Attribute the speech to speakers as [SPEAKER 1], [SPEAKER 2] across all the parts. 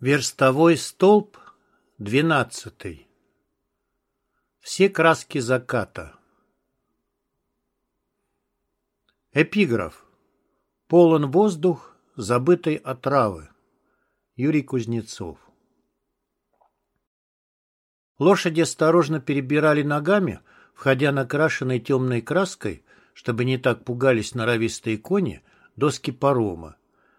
[SPEAKER 1] Верстовой столб двенадцатый. Все краски заката. Эпиграф. Полон воздух забытой отравы. Юрий Кузнецов. Лошади осторожно перебирали ногами, входя на крашенной темной краской, чтобы не так пугались норовистые кони, доски парома.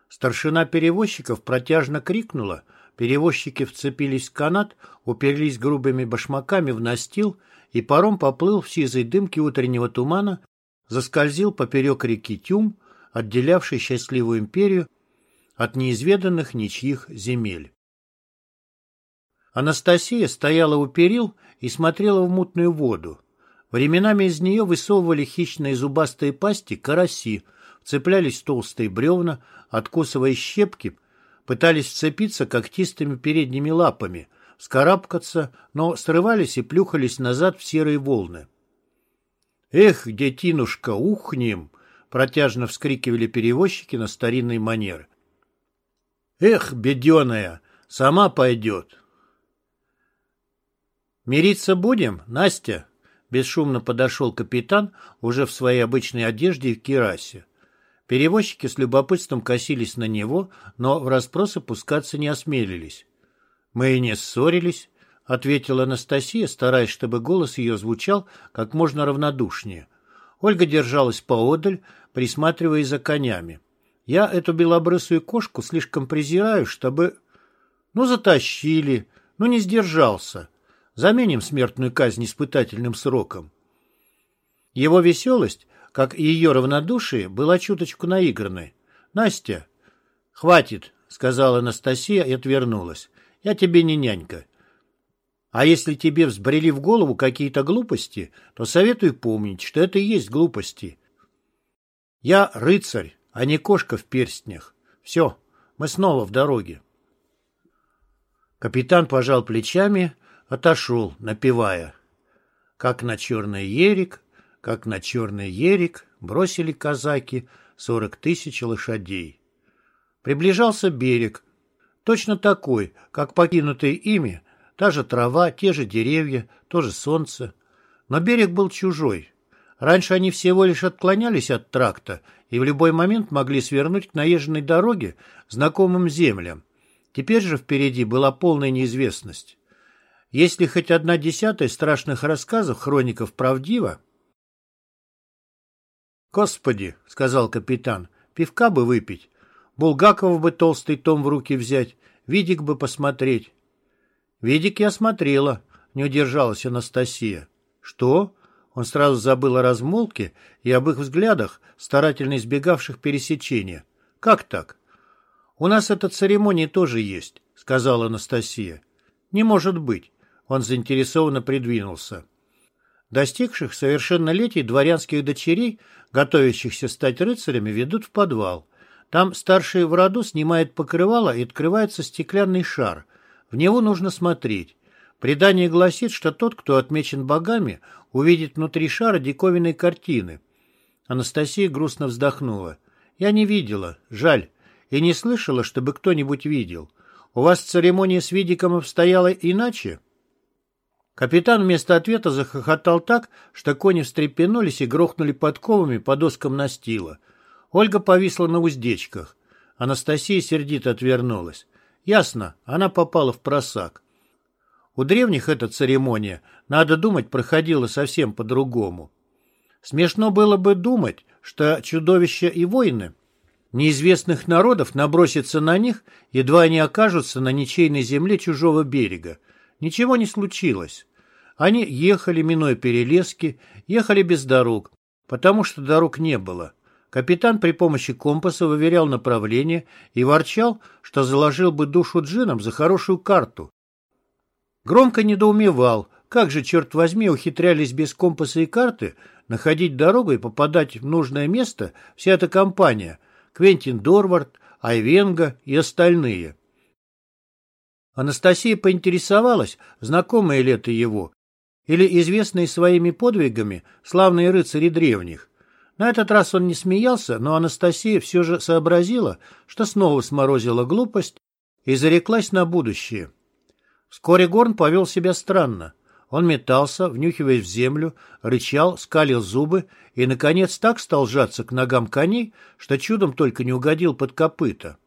[SPEAKER 1] Старшина перевозчиков протяжно крикнула, перевозчики вцепились в канат, уперлись грубыми башмаками в настил, и паром поплыл в сизой дымке утреннего тумана, заскользил поперек реки Тюм, отделявшей счастливую империю от неизведанных ничьих земель. Анастасия стояла у перил и смотрела в мутную воду. Временами из нее высовывали хищные зубастые пасти караси, цеплялись толстые бревна, откусывая щепки, пытались вцепиться когтистыми передними лапами, скарабкаться, но срывались и плюхались назад в серые волны. «Эх, детинушка, ухнем!» — протяжно вскрикивали перевозчики на старинный манер. «Эх, беденая, сама пойдет!» «Мириться будем, Настя?» Бесшумно подошел капитан, уже в своей обычной одежде и в кирасе. Перевозчики с любопытством косились на него, но в расспросы пускаться не осмелились. «Мы и не ссорились», — ответила Анастасия, стараясь, чтобы голос ее звучал как можно равнодушнее. Ольга держалась поодаль, присматривая за конями. «Я эту белобрысую кошку слишком презираю, чтобы...» «Ну, затащили, ну, не сдержался. Заменим смертную казнь испытательным сроком». Его веселость как и ее равнодушие, была чуточку наигранной. «Настя!» «Хватит!» — сказала Анастасия и отвернулась. «Я тебе не нянька. А если тебе взбрели в голову какие-то глупости, то советую помнить, что это и есть глупости. Я рыцарь, а не кошка в перстнях. Все, мы снова в дороге». Капитан пожал плечами, отошел, напевая. Как на черный ерик, как на черный ерик бросили казаки сорок тысяч лошадей. Приближался берег, точно такой, как покинутый ими, та же трава, те же деревья, то же солнце. Но берег был чужой. Раньше они всего лишь отклонялись от тракта и в любой момент могли свернуть к наезженной дороге, знакомым землям. Теперь же впереди была полная неизвестность. Если хоть одна десятая страшных рассказов хроников правдива, «Господи!» — сказал капитан. «Пивка бы выпить. Булгакова бы толстый том в руки взять. Видик бы посмотреть». «Видик я смотрела», — не удержалась Анастасия. «Что?» Он сразу забыл о размолвке и об их взглядах, старательно избегавших пересечения. «Как так?» «У нас эта церемония тоже есть», — сказала Анастасия. «Не может быть». Он заинтересованно придвинулся. Достигших совершеннолетий дворянских дочерей, готовящихся стать рыцарями, ведут в подвал. Там старший в роду снимает покрывало и открывается стеклянный шар. В него нужно смотреть. Предание гласит, что тот, кто отмечен богами, увидит внутри шара диковинной картины. Анастасия грустно вздохнула. «Я не видела. Жаль. И не слышала, чтобы кто-нибудь видел. У вас церемония с Видиком обстояла иначе?» Капитан вместо ответа захохотал так, что кони встрепенулись и грохнули подковами по доскам настила. Ольга повисла на уздечках. Анастасия сердито отвернулась. Ясно, она попала в просак. У древних эта церемония, надо думать, проходила совсем по-другому. Смешно было бы думать, что чудовища и воины неизвестных народов набросятся на них, едва они окажутся на ничейной земле чужого берега. Ничего не случилось. Они ехали, минуя перелески, ехали без дорог, потому что дорог не было. Капитан при помощи компаса выверял направление и ворчал, что заложил бы душу джинам за хорошую карту. Громко недоумевал, как же, черт возьми, ухитрялись без компаса и карты находить дорогу и попадать в нужное место вся эта компания — Квентин Дорвард, Айвенга и остальные. Анастасия поинтересовалась, знакомое ли это его, или известные своими подвигами славные рыцари древних. На этот раз он не смеялся, но Анастасия все же сообразила, что снова сморозила глупость, и зареклась на будущее. Вскоре Горн повел себя странно. Он метался, внюхиваясь в землю, рычал, скалил зубы и, наконец, так стал сжаться к ногам коней, что чудом только не угодил под копыта.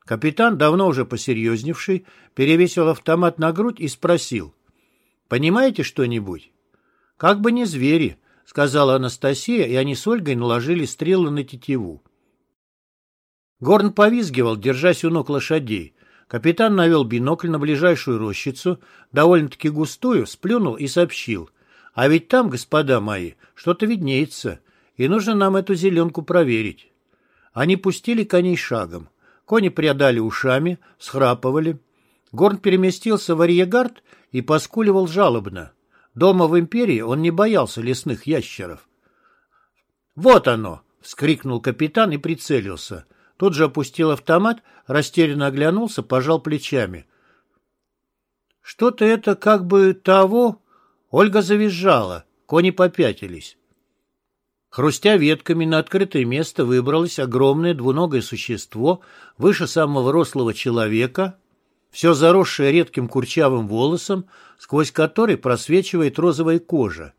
[SPEAKER 1] Капитан, давно уже посерьезневший, перевесил автомат на грудь и спросил. «Понимаете что-нибудь?» «Как бы не звери», — сказала Анастасия, и они с Ольгой наложили стрелы на тетиву. Горн повизгивал, держась у ног лошадей. Капитан навел бинокль на ближайшую рощицу, довольно-таки густую, сплюнул и сообщил. «А ведь там, господа мои, что-то виднеется, и нужно нам эту зеленку проверить». Они пустили коней шагом. Кони приодали ушами, схрапывали. Горн переместился в Арьегард и поскуливал жалобно. Дома в империи он не боялся лесных ящеров. «Вот оно!» — вскрикнул капитан и прицелился — Тут же опустил автомат, растерянно оглянулся, пожал плечами. Что-то это как бы того... Ольга завизжала, кони попятились. Хрустя ветками на открытое место выбралось огромное двуногое существо выше самого рослого человека, все заросшее редким курчавым волосом, сквозь который просвечивает розовая кожа.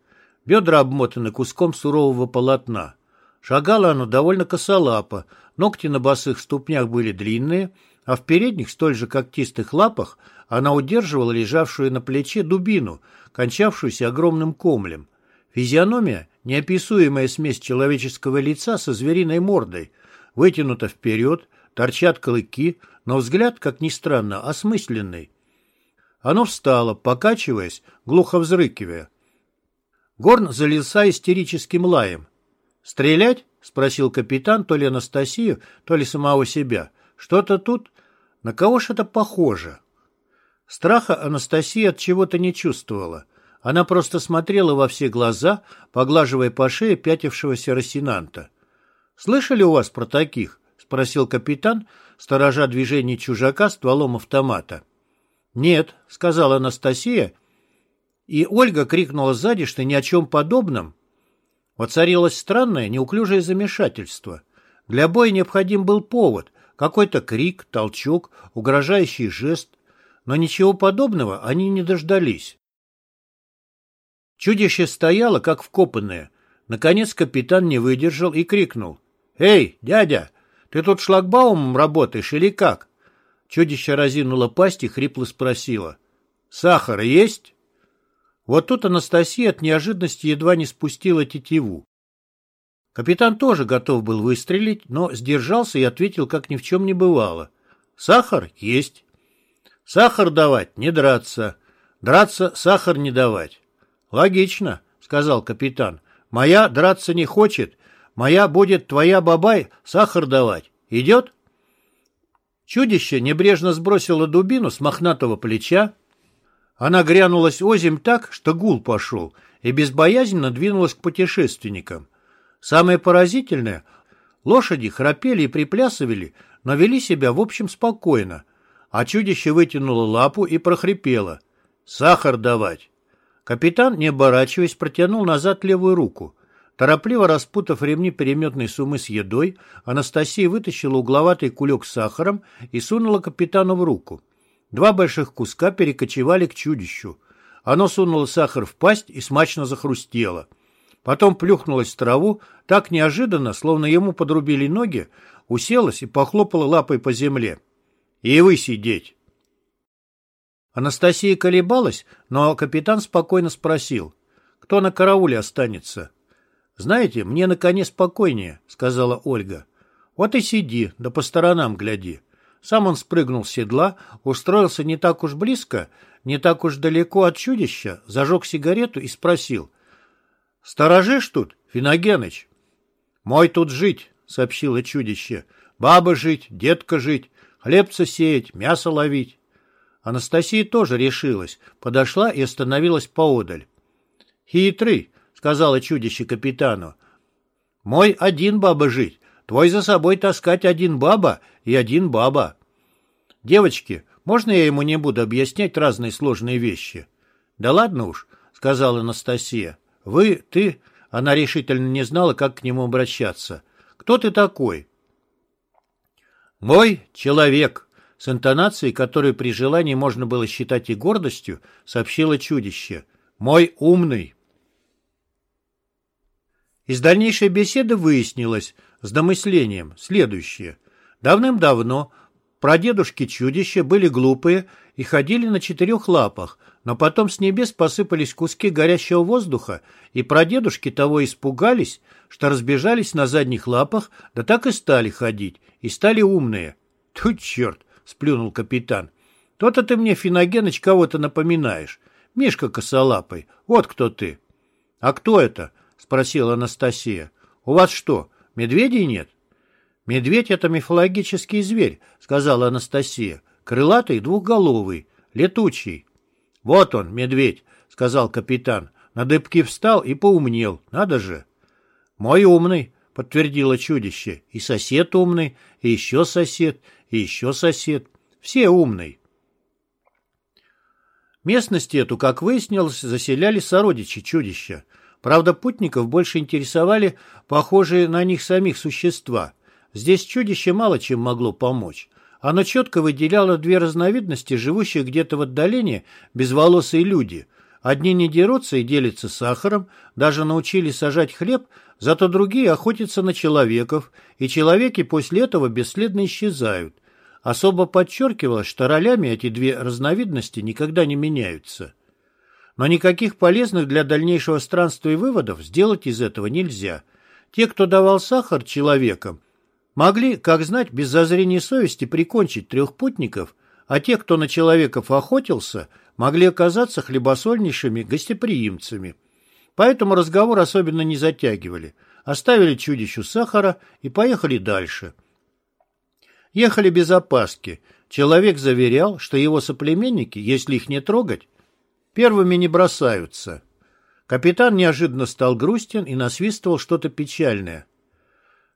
[SPEAKER 1] Бедра обмотаны куском сурового полотна. Шагало оно довольно косолапо, ногти на босых ступнях были длинные, а в передних, столь же когтистых лапах, она удерживала лежавшую на плече дубину, кончавшуюся огромным комлем. Физиономия — неописуемая смесь человеческого лица со звериной мордой, вытянута вперед, торчат клыки, но взгляд, как ни странно, осмысленный. Оно встало, покачиваясь, глухо взрыкивая. Горн залился истерическим лаем. «Стрелять?» — спросил капитан то ли Анастасию, то ли самого себя. «Что-то тут? На кого ж это похоже?» Страха Анастасия от чего-то не чувствовала. Она просто смотрела во все глаза, поглаживая по шее пятившегося Росинанта. «Слышали у вас про таких?» — спросил капитан, сторожа движение чужака стволом автомата. «Нет», — сказала Анастасия, и Ольга крикнула сзади, что ни о чем подобном Воцарилось странное, неуклюжее замешательство. Для боя необходим был повод, какой-то крик, толчок, угрожающий жест, но ничего подобного они не дождались. Чудище стояло, как вкопанное. Наконец капитан не выдержал и крикнул. «Эй, дядя, ты тут шлагбаумом работаешь или как?» Чудище разинуло пасть и хрипло спросило. «Сахар есть?» Вот тут Анастасия от неожиданности едва не спустила тетиву. Капитан тоже готов был выстрелить, но сдержался и ответил, как ни в чем не бывало. «Сахар есть». «Сахар давать, не драться. Драться сахар не давать». «Логично», — сказал капитан. «Моя драться не хочет. Моя будет твоя бабай сахар давать. Идет?» Чудище небрежно сбросило дубину с мохнатого плеча, она грянулась озимь так, что гул пошел, и безбоязненно двинулась к путешественникам. Самое поразительное — лошади храпели и приплясывали, но вели себя, в общем, спокойно, а чудище вытянуло лапу и прохрипело. «Сахар давать!» Капитан, не оборачиваясь, протянул назад левую руку. Торопливо распутав ремни переметной суммы с едой, Анастасия вытащила угловатый кулек с сахаром и сунула капитану в руку. Два больших куска перекочевали к чудищу. Оно сунуло сахар в пасть и смачно захрустело. Потом плюхнулось в траву, так неожиданно, словно ему подрубили ноги, уселась и похлопала лапой по земле. «И вы сидеть!» Анастасия колебалась, но капитан спокойно спросил, кто на карауле останется. «Знаете, мне наконец спокойнее», — сказала Ольга. «Вот и сиди, да по сторонам гляди». Сам он спрыгнул с седла, устроился не так уж близко, не так уж далеко от чудища, зажег сигарету и спросил. — Сторожишь тут, Финогеныч? — Мой тут жить, — сообщило чудище. — Баба жить, детка жить, хлебца сеять, мясо ловить. Анастасия тоже решилась, подошла и остановилась поодаль. — Хитрый, — сказала чудище капитану. — Мой один баба жить, Твой за собой таскать один баба и один баба. Девочки, можно я ему не буду объяснять разные сложные вещи? Да ладно уж, сказала Анастасия. Вы, ты... Она решительно не знала, как к нему обращаться. Кто ты такой? Мой человек, с интонацией, которую при желании можно было считать и гордостью, сообщило чудище. «Мой умный!» Из дальнейшей беседы выяснилось с домыслением следующее. Давным-давно прадедушки чудища были глупые и ходили на четырех лапах, но потом с небес посыпались куски горящего воздуха, и прадедушки того испугались, что разбежались на задних лапах, да так и стали ходить, и стали умные. Тут черт, сплюнул капитан. То-то ты мне, Финогеныч, кого-то напоминаешь. Мишка косолапый, вот кто ты. А кто это? Спросила Анастасия. У вас что, медведей нет? Медведь — это мифологический зверь, сказала Анастасия. Крылатый, двухголовый, летучий. Вот он, медведь, сказал капитан. На дыбки встал и поумнел. Надо же. Мой умный, подтвердило чудище. И сосед умный, и еще сосед, и еще сосед. Все умный. Местность эту, как выяснилось, заселяли сородичи чудища. Правда, путников больше интересовали похожие на них самих существа. Здесь чудище мало чем могло помочь. Оно четко выделяло две разновидности, живущих где-то в отдалении, безволосые люди. Одни не дерутся и делятся сахаром, даже научились сажать хлеб, зато другие охотятся на человеков, и человеки после этого бесследно исчезают. Особо подчеркивалось, что ролями эти две разновидности никогда не меняются. Но никаких полезных для дальнейшего странствия выводов сделать из этого нельзя. Те, кто давал сахар человекам, могли, как знать, без зазрения совести прикончить трех путников, а те, кто на человеков охотился, могли оказаться хлебосольнейшими гостеприимцами. Поэтому разговор особенно не затягивали. Оставили чудищу сахара и поехали дальше. Ехали без опаски. Человек заверял, что его соплеменники, если их не трогать, первыми не бросаются. Капитан неожиданно стал грустен и насвистывал что-то печальное.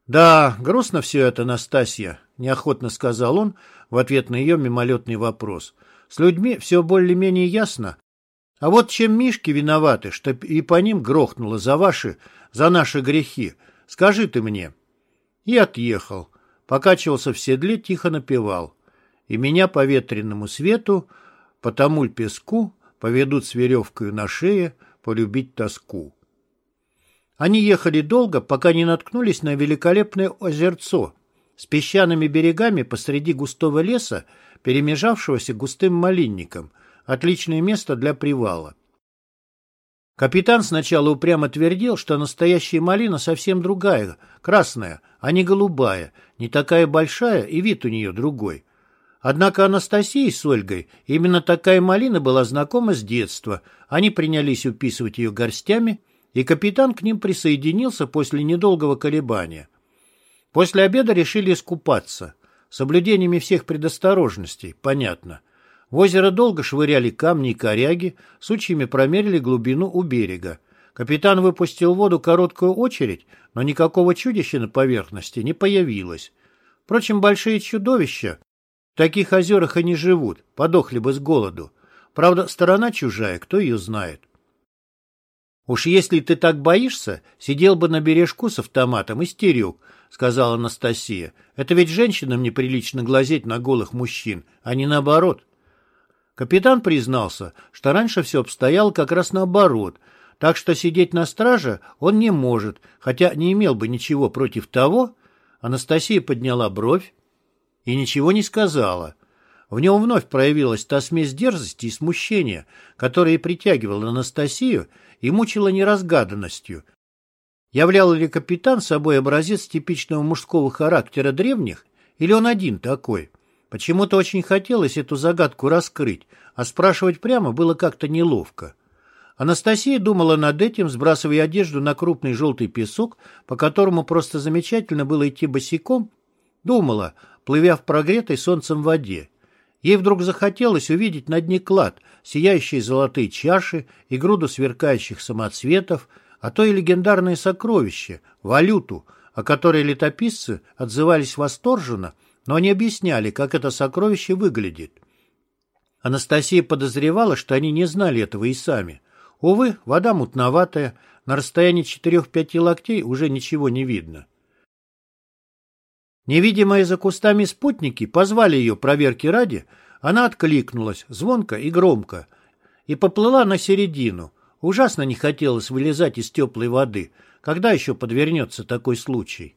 [SPEAKER 1] «Да, грустно все это, Настасья», — неохотно сказал он в ответ на ее мимолетный вопрос. «С людьми все более-менее ясно. А вот чем Мишки виноваты, что и по ним грохнуло за ваши, за наши грехи, скажи ты мне». И отъехал. Покачивался в седле, тихо напевал. «И меня по ветренному свету, по тому песку, поведут с веревкой на шее полюбить тоску. Они ехали долго, пока не наткнулись на великолепное озерцо с песчаными берегами посреди густого леса, перемежавшегося густым малинником, отличное место для привала. Капитан сначала упрямо твердил, что настоящая малина совсем другая, красная, а не голубая, не такая большая и вид у нее другой. Однако Анастасии с Ольгой именно такая малина была знакома с детства. Они принялись уписывать ее горстями, и капитан к ним присоединился после недолгого колебания. После обеда решили искупаться. Соблюдениями всех предосторожностей, понятно. В озеро долго швыряли камни и коряги, сучьями промерили глубину у берега. Капитан выпустил в воду короткую очередь, но никакого чудища на поверхности не появилось. Впрочем, большие чудовища таких озерах они живут, подохли бы с голоду. Правда, сторона чужая, кто ее знает. «Уж если ты так боишься, сидел бы на бережку с автоматом и стерег», — сказала Анастасия. «Это ведь женщинам неприлично глазеть на голых мужчин, а не наоборот». Капитан признался, что раньше все обстояло как раз наоборот, так что сидеть на страже он не может, хотя не имел бы ничего против того. Анастасия подняла бровь, и ничего не сказала. В нем вновь проявилась та смесь дерзости и смущения, которая притягивала Анастасию и мучила неразгаданностью. Являл ли капитан собой образец типичного мужского характера древних, или он один такой? Почему-то очень хотелось эту загадку раскрыть, а спрашивать прямо было как-то неловко. Анастасия думала над этим, сбрасывая одежду на крупный желтый песок, по которому просто замечательно было идти босиком. Думала, плывя в прогретой солнцем воде. Ей вдруг захотелось увидеть на дне клад, сияющие золотые чаши и груду сверкающих самоцветов, а то и легендарные сокровища, валюту, о которой летописцы отзывались восторженно, но не объясняли, как это сокровище выглядит. Анастасия подозревала, что они не знали этого и сами. Увы, вода мутноватая, на расстоянии четырех-пяти локтей уже ничего не видно. Невидимые за кустами спутники позвали ее проверки ради, она откликнулась, звонко и громко, и поплыла на середину. Ужасно не хотелось вылезать из теплой воды, когда еще подвернется такой случай.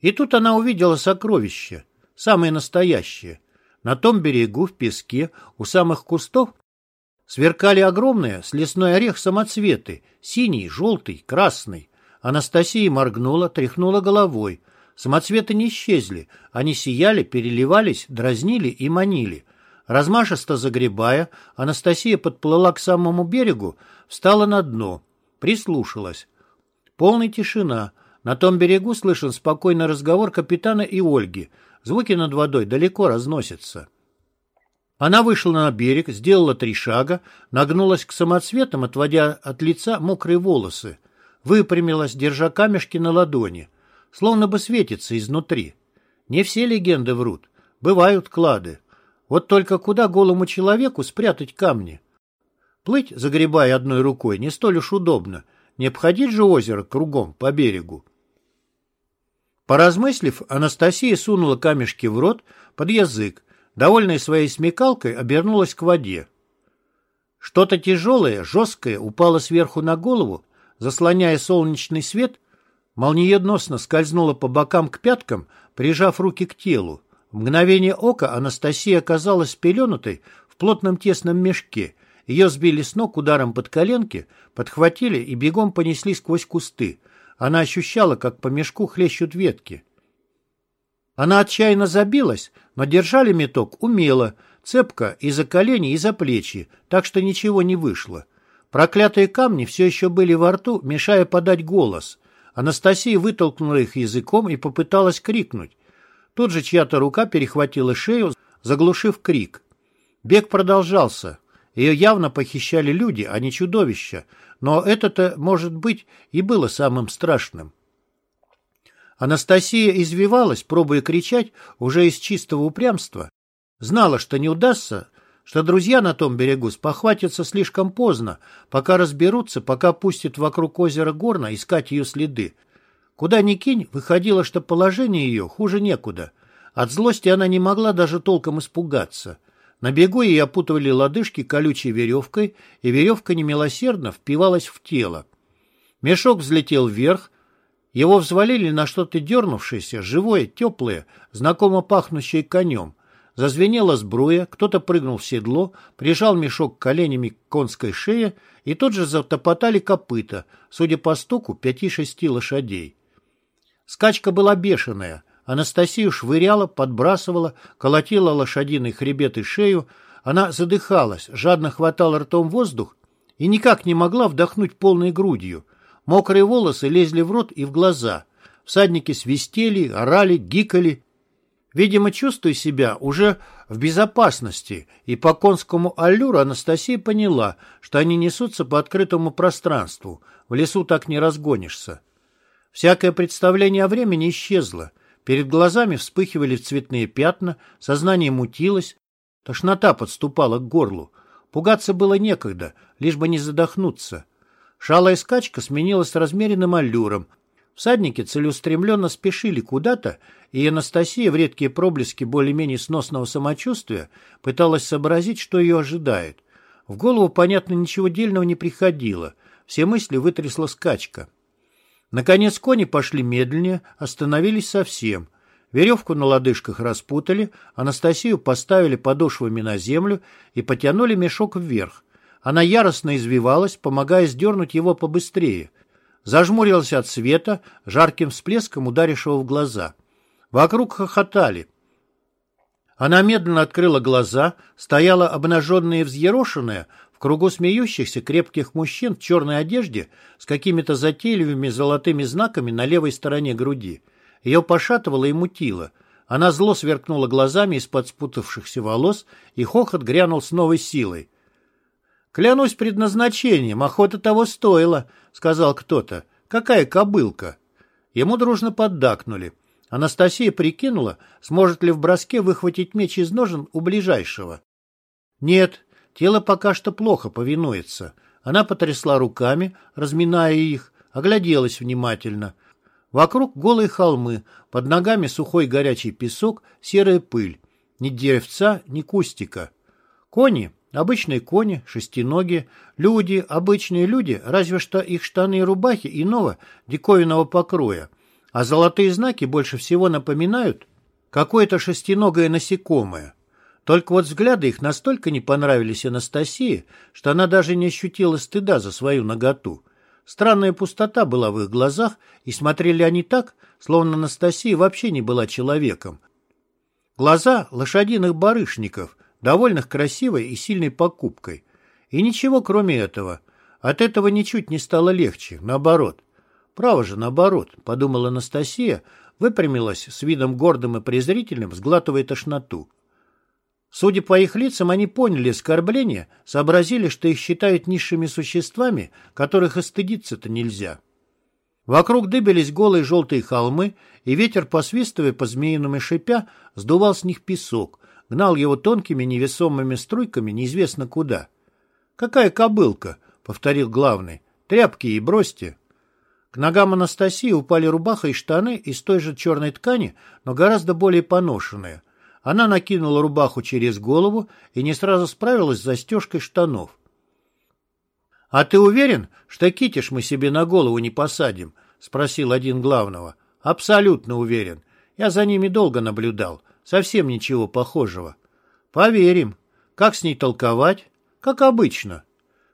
[SPEAKER 1] И тут она увидела сокровище, самое настоящее. На том берегу, в песке, у самых кустов, сверкали огромные с лесной орех самоцветы, синий, желтый, красный. Анастасия моргнула, тряхнула головой. Самоцветы не исчезли, они сияли, переливались, дразнили и манили. Размашисто загребая, Анастасия подплыла к самому берегу, встала на дно, прислушалась. Полная тишина. На том берегу слышен спокойный разговор капитана и Ольги. Звуки над водой далеко разносятся. Она вышла на берег, сделала три шага, нагнулась к самоцветам, отводя от лица мокрые волосы. Выпрямилась, держа камешки на ладони. Словно бы светится изнутри. Не все легенды врут. Бывают клады. Вот только куда голому человеку спрятать камни? Плыть, загребая одной рукой, не столь уж удобно. Не обходить же озеро кругом, по берегу. Поразмыслив, Анастасия сунула камешки в рот, под язык, довольная своей смекалкой, обернулась к воде. Что-то тяжелое, жесткое упало сверху на голову, заслоняя солнечный свет, молниеносно скользнуло по бокам к пяткам, прижав руки к телу. В мгновение ока Анастасия оказалась пеленутой в плотном тесном мешке. Ее сбили с ног ударом под коленки, подхватили и бегом понесли сквозь кусты. Она ощущала, как по мешку хлещут ветки. Она отчаянно забилась, но держали меток умело, цепко и за колени, и за плечи, так что ничего не вышло. Проклятые камни все еще были во рту, мешая подать голос. Анастасия вытолкнула их языком и попыталась крикнуть. Тут же чья-то рука перехватила шею, заглушив крик. Бег продолжался. Ее явно похищали люди, а не чудовища, но это-то, может быть, и было самым страшным. Анастасия извивалась, пробуя кричать уже из чистого упрямства. Знала, что не удастся, что друзья на том берегу спохватятся слишком поздно, пока разберутся, пока пустят вокруг озера Горна искать ее следы. Куда ни кинь, выходило, что положение ее хуже некуда. От злости она не могла даже толком испугаться. На бегу ей опутывали лодыжки колючей веревкой, и веревка немилосердно впивалась в тело. Мешок взлетел вверх, его взвалили на что-то дернувшееся, живое, теплое, знакомо пахнущее конем. Зазвенела сбруя, кто-то прыгнул в седло, прижал мешок коленями к конской шее, и тут же затопотали копыта, судя по стуку, пяти-шести лошадей. Скачка была бешеная. Анастасию швыряла, подбрасывала, колотила лошадиный хребет и шею. Она задыхалась, жадно хватала ртом воздух и никак не могла вдохнуть полной грудью. Мокрые волосы лезли в рот и в глаза. Всадники свистели, орали, гикали. Видимо, чувствуя себя уже в безопасности, и по конскому аллюру Анастасия поняла, что они несутся по открытому пространству. В лесу так не разгонишься. Всякое представление о времени исчезло. Перед глазами вспыхивали цветные пятна, сознание мутилось, тошнота подступала к горлу. Пугаться было некогда, лишь бы не задохнуться. Шалая скачка сменилась размеренным аллюром. Всадники целеустремленно спешили куда-то, и Анастасия в редкие проблески более-менее сносного самочувствия пыталась сообразить, что ее ожидает. В голову, понятно, ничего дельного не приходило. Все мысли вытрясла скачка. Наконец кони пошли медленнее, остановились совсем. Веревку на лодыжках распутали, Анастасию поставили подошвами на землю и потянули мешок вверх. Она яростно извивалась, помогая сдернуть его побыстрее. Зажмурилась от света, жарким всплеском ударившего в глаза. Вокруг хохотали. Она медленно открыла глаза, стояла обнаженная и взъерошенная, в кругу смеющихся крепких мужчин в черной одежде с какими-то затейливыми золотыми знаками на левой стороне груди. Ее пошатывало и мутило. Она зло сверкнула глазами из-под спутавшихся волос, и хохот грянул с новой силой. «Клянусь предназначением, охота того стоила», — сказал кто-то. «Какая кобылка?» Ему дружно поддакнули. Анастасия прикинула, сможет ли в броске выхватить меч из ножен у ближайшего. Нет, Тело пока что плохо повинуется. Она потрясла руками, разминая их, огляделась внимательно. Вокруг голые холмы, под ногами сухой горячий песок, серая пыль. Ни деревца, ни кустика. Кони, обычные кони, шестиногие, люди, обычные люди, разве что их штаны и рубахи иного диковинного покроя. А золотые знаки больше всего напоминают какое-то шестиногое насекомое. Только вот взгляды их настолько не понравились Анастасии, что она даже не ощутила стыда за свою наготу. Странная пустота была в их глазах, и смотрели они так, словно Анастасия вообще не была человеком. Глаза лошадиных барышников, довольных красивой и сильной покупкой. И ничего кроме этого. От этого ничуть не стало легче, наоборот. Право же, наоборот, подумала Анастасия, выпрямилась с видом гордым и презрительным, сглатывая тошноту. Судя по их лицам, они поняли оскорбление, сообразили, что их считают низшими существами, которых и стыдиться-то нельзя. Вокруг дыбились голые желтые холмы, и ветер, посвистывая по змеиному шипя, сдувал с них песок, гнал его тонкими невесомыми струйками неизвестно куда. «Какая кобылка!» — повторил главный. «Тряпки и бросьте!» К ногам Анастасии упали рубаха и штаны из той же черной ткани, но гораздо более поношенные — она накинула рубаху через голову и не сразу справилась с застежкой штанов. — А ты уверен, что китиш мы себе на голову не посадим? — спросил один главного. — Абсолютно уверен. Я за ними долго наблюдал. Совсем ничего похожего. — Поверим. Как с ней толковать? Как обычно.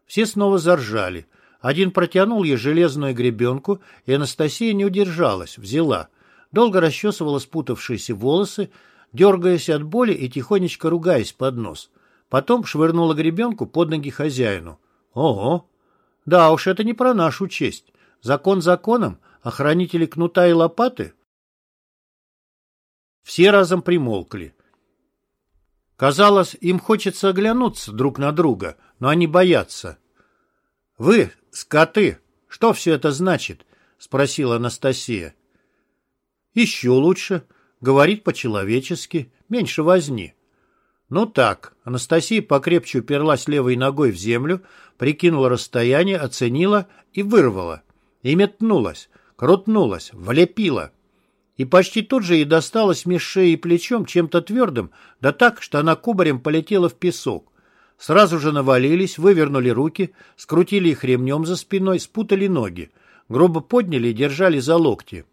[SPEAKER 1] Все снова заржали. Один протянул ей железную гребенку, и Анастасия не удержалась, взяла. Долго расчесывала спутавшиеся волосы, дергаясь от боли и тихонечко ругаясь под нос. Потом швырнула гребенку под ноги хозяину. Ого! Да уж, это не про нашу честь. Закон законом, охранители кнута и лопаты. Все разом примолкли. Казалось, им хочется оглянуться друг на друга, но они боятся. — Вы, скоты, что все это значит? — спросила Анастасия. — Еще лучше. Говорить по-человечески, меньше возни. Ну так, Анастасия покрепче уперлась левой ногой в землю, прикинула расстояние, оценила и вырвала. И метнулась, крутнулась, влепила. И почти тут же ей досталось меж шеей и плечом чем-то твердым, да так, что она кубарем полетела в песок. Сразу же навалились, вывернули руки, скрутили их ремнем за спиной, спутали ноги, грубо подняли и держали за локти.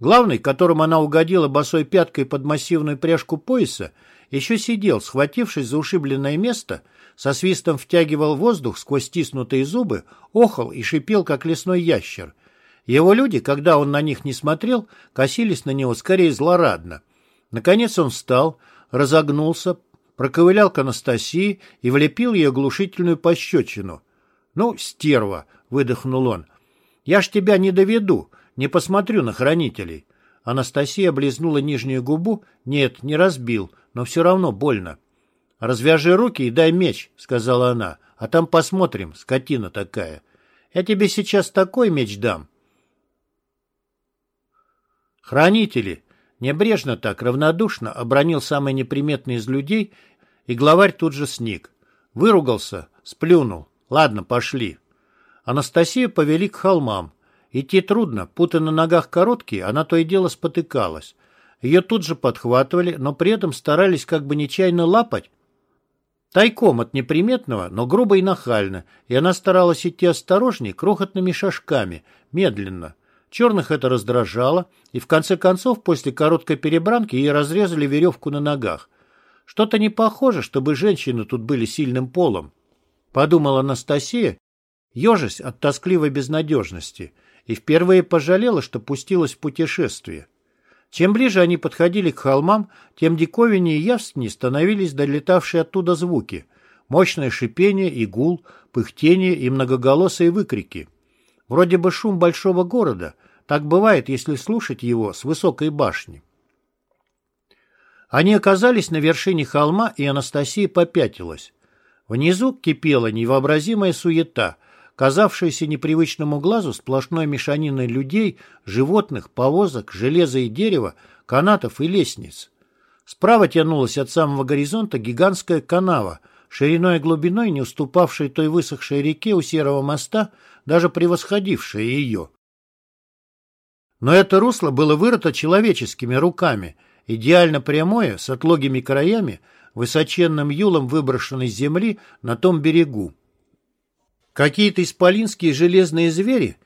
[SPEAKER 1] Главный, которому она угодила босой пяткой под массивную пряжку пояса, еще сидел, схватившись за ушибленное место, со свистом втягивал воздух сквозь стиснутые зубы, охал и шипел, как лесной ящер. Его люди, когда он на них не смотрел, косились на него скорее злорадно. Наконец он встал, разогнулся, проковылял к Анастасии и влепил ей оглушительную пощечину. «Ну, стерва!» — выдохнул он. «Я ж тебя не доведу!» Не посмотрю на хранителей. Анастасия облизнула нижнюю губу. Нет, не разбил, но все равно больно. «Развяжи руки и дай меч», — сказала она. «А там посмотрим, скотина такая. Я тебе сейчас такой меч дам». «Хранители!» Небрежно так, равнодушно обронил самый неприметный из людей, и главарь тут же сник. Выругался, сплюнул. «Ладно, пошли». Анастасию повели к холмам. Идти трудно, путы на ногах короткие, она то и дело спотыкалась. Ее тут же подхватывали, но при этом старались как бы нечаянно лапать. Тайком от неприметного, но грубо и нахально, и она старалась идти осторожней, крохотными шажками, медленно. Черных это раздражало, и в конце концов, после короткой перебранки, ей разрезали веревку на ногах. Что-то не похоже, чтобы женщины тут были сильным полом. Подумала Анастасия, ежась от тоскливой безнадежности и впервые пожалела, что пустилась в путешествие. Чем ближе они подходили к холмам, тем диковиннее и явственнее становились долетавшие оттуда звуки. Мощное шипение и гул, пыхтение и многоголосые выкрики. Вроде бы шум большого города. Так бывает, если слушать его с высокой башни. Они оказались на вершине холма, и Анастасия попятилась. Внизу кипела невообразимая суета — казавшаяся непривычному глазу сплошной мешаниной людей, животных, повозок, железа и дерева, канатов и лестниц. Справа тянулась от самого горизонта гигантская канава, шириной и глубиной не уступавшая той высохшей реке у Серого моста, даже превосходившая ее. Но это русло было вырыто человеческими руками, идеально прямое, с отлогими краями, высоченным юлом выброшенной земли на том берегу. Какие-то исполинские железные звери,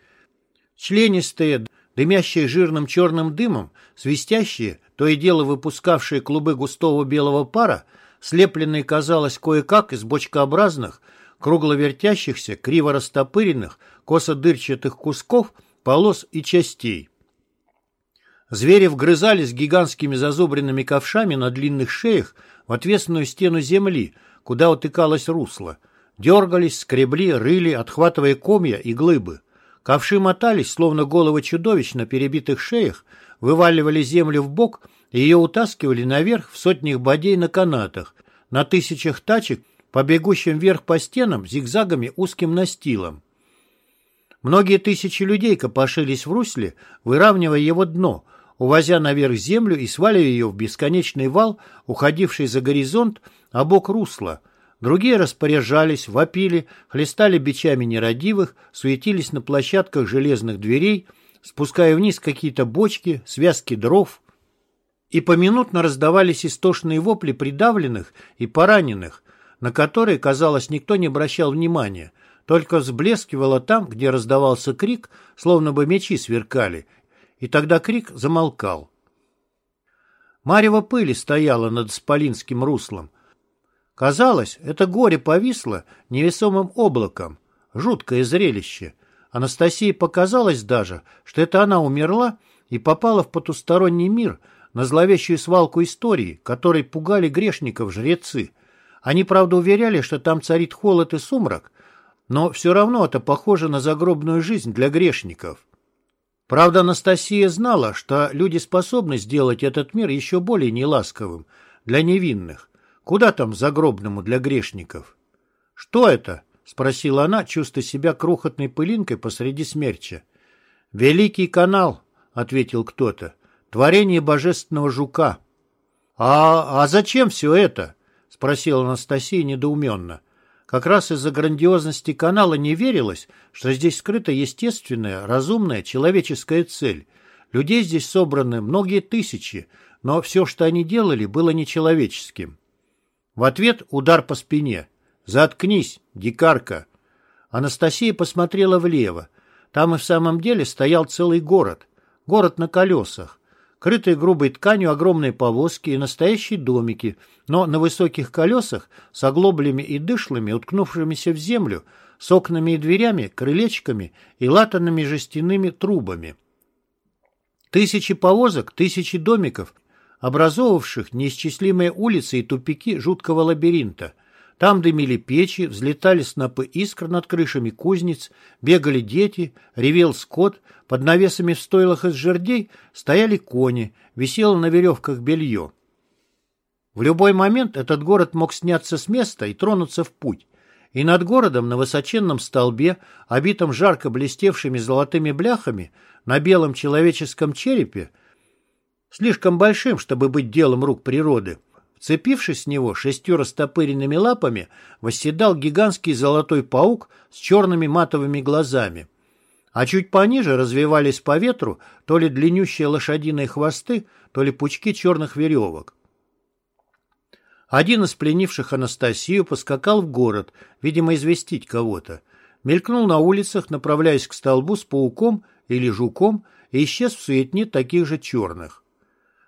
[SPEAKER 1] членистые, дымящие жирным черным дымом, свистящие, то и дело выпускавшие клубы густого белого пара, слепленные, казалось, кое-как из бочкообразных, кругловертящихся, криво растопыренных, косо-дырчатых кусков, полос и частей. Звери вгрызались гигантскими зазубренными ковшами на длинных шеях в отвесную стену земли, куда утыкалось русло. Дергались, скребли, рыли, отхватывая комья и глыбы. Ковши мотались, словно головы чудовищ на перебитых шеях, вываливали землю в бок и ее утаскивали наверх в сотнях бодей на канатах, на тысячах тачек, по бегущим вверх по стенам зигзагами узким настилом. Многие тысячи людей копошились в русле, выравнивая его дно, увозя наверх землю и сваливая ее в бесконечный вал, уходивший за горизонт, а бок русла. Другие распоряжались, вопили, хлестали бичами нерадивых, суетились на площадках железных дверей, спуская вниз какие-то бочки, связки дров. И поминутно раздавались истошные вопли придавленных и пораненных, на которые, казалось, никто не обращал внимания, только взблескивало там, где раздавался крик, словно бы мечи сверкали, и тогда крик замолкал. Марево пыли стояла над Спалинским руслом. Казалось, это горе повисло невесомым облаком. Жуткое зрелище. Анастасии показалось даже, что это она умерла и попала в потусторонний мир, на зловещую свалку истории, которой пугали грешников жрецы. Они, правда, уверяли, что там царит холод и сумрак, но все равно это похоже на загробную жизнь для грешников. Правда, Анастасия знала, что люди способны сделать этот мир еще более неласковым для невинных. Куда там загробному для грешников? «Что это?» — спросила она, чувствуя себя крохотной пылинкой посреди смерча. «Великий канал», — ответил кто-то, — «творение божественного жука». «А, а зачем все это?» — спросила Анастасия недоуменно. Как раз из-за грандиозности канала не верилось, что здесь скрыта естественная, разумная, человеческая цель. Людей здесь собраны многие тысячи, но все, что они делали, было нечеловеческим. В ответ удар по спине. «Заткнись, дикарка!» Анастасия посмотрела влево. Там и в самом деле стоял целый город. Город на колесах крытые грубой тканью огромные повозки и настоящие домики, но на высоких колесах с оглоблями и дышлами, уткнувшимися в землю, с окнами и дверями, крылечками и латанными жестяными трубами. Тысячи повозок, тысячи домиков, образовавших неисчислимые улицы и тупики жуткого лабиринта – там дымили печи, взлетали снопы искр над крышами кузнец, бегали дети, ревел скот, под навесами в стойлах из жердей стояли кони, висело на веревках белье. В любой момент этот город мог сняться с места и тронуться в путь. И над городом на высоченном столбе, обитом жарко блестевшими золотыми бляхами, на белом человеческом черепе, слишком большим, чтобы быть делом рук природы, Вцепившись в него шестью растопыренными лапами, восседал гигантский золотой паук с черными матовыми глазами. А чуть пониже развивались по ветру то ли длиннющие лошадиные хвосты, то ли пучки черных веревок. Один из пленивших Анастасию поскакал в город, видимо, известить кого-то. Мелькнул на улицах, направляясь к столбу с пауком или жуком, и исчез в суетне таких же черных.